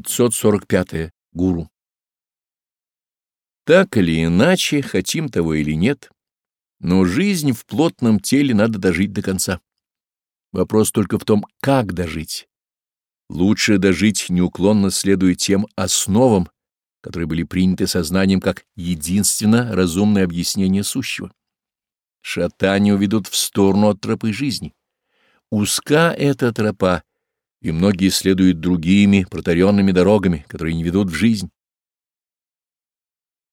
545 гуру. Так или иначе, хотим того или нет, но жизнь в плотном теле надо дожить до конца. Вопрос только в том, как дожить. Лучше дожить неуклонно следуя тем основам, которые были приняты сознанием как единственно разумное объяснение сущего. Шатания уведут в сторону от тропы жизни. Узка эта тропа и многие следуют другими протаренными дорогами, которые не ведут в жизнь.